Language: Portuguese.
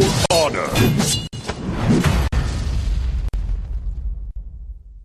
for